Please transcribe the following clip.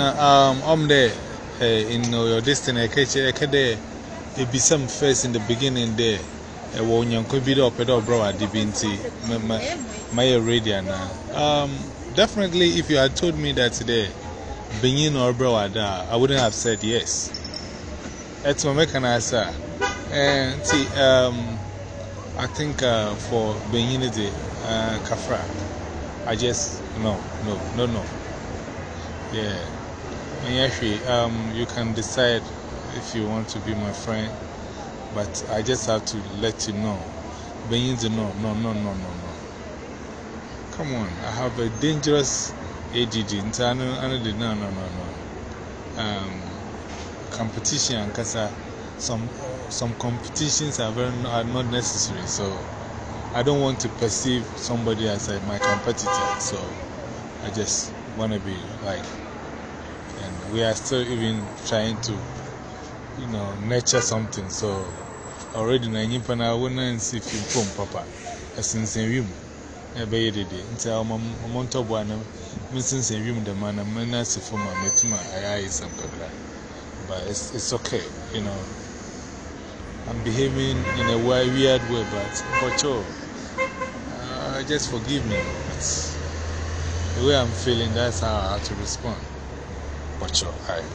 Now, um, I'm there uh, in your destiny. I catch a kede. It be some first in the beginning there. A one young could be at all, bro. At the binti, my radio now. Um, definitely, if you had told me that today, Benin or bro, I wouldn't have said yes. That's what I can answer. And see, um, I think uh, for Benin, uh, Kafra, I just, no, no, no, no. Yeah. Actually, um, you can decide if you want to be my friend, but I just have to let you know. Benin, no, no, no, no, no, no. Come on, I have a dangerous ADD. Know, no, no, no, no. Um, competition and kasa some some competitions are very are not necessary so I don't want to perceive somebody as my competitor so I just want to be like we are still even trying to you know nurture something so already na nyimpa na wona nsi fim papa asensen wiem ebe dede nti ọmọ ntọbọ ana msinsen wiem de mana mena si fom a metuma ayayi sam kakra but it's, it's okay, you know. I'm behaving in a weird way, but, yo, uh, just forgive me. The way I'm feeling, that's how I have to respond. But yo, I.